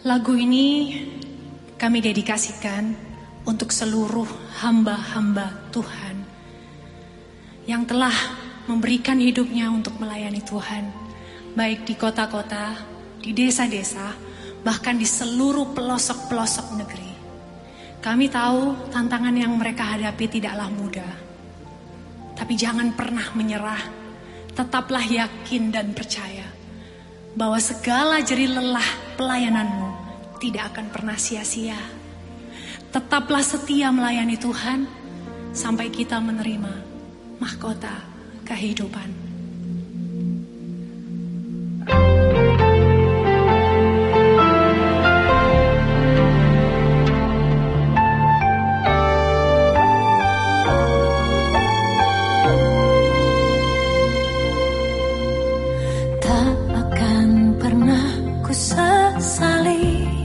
Lagu ini kami dedikasikan untuk seluruh hamba-hamba Tuhan yang telah memberikan hidupnya untuk melayani Tuhan, baik di kota-kota, di desa-desa, bahkan di seluruh pelosok-pelosok negeri. Kami tahu tantangan yang mereka hadapi tidaklah mudah, tapi jangan pernah menyerah. Tetaplah yakin dan percaya bahwa segala jeri lelah pelayananmu tidak akan pernah sia-sia. Tetaplah setia melayani Tuhan sampai kita menerima mahkota kehidupan. mengiring Yesus